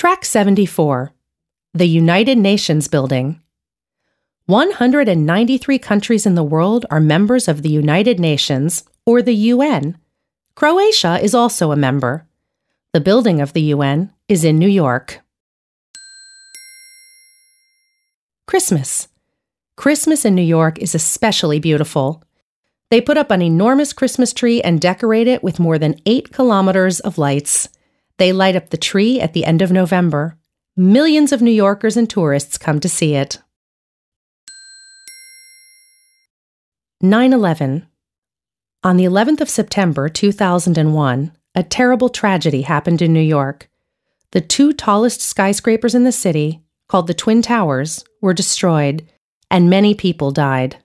Track 74 The United Nations Building. 193 countries in the world are members of the United Nations, or the UN. Croatia is also a member. The building of the UN is in New York. Christmas. Christmas in New York is especially beautiful. They put up an enormous Christmas tree and decorate it with more than eight kilometers of lights. They light up the tree at the end of November. Millions of New Yorkers and tourists come to see it. 9 11. On the 11th of September 2001, a terrible tragedy happened in New York. The two tallest skyscrapers in the city, called the Twin Towers, were destroyed, and many people died.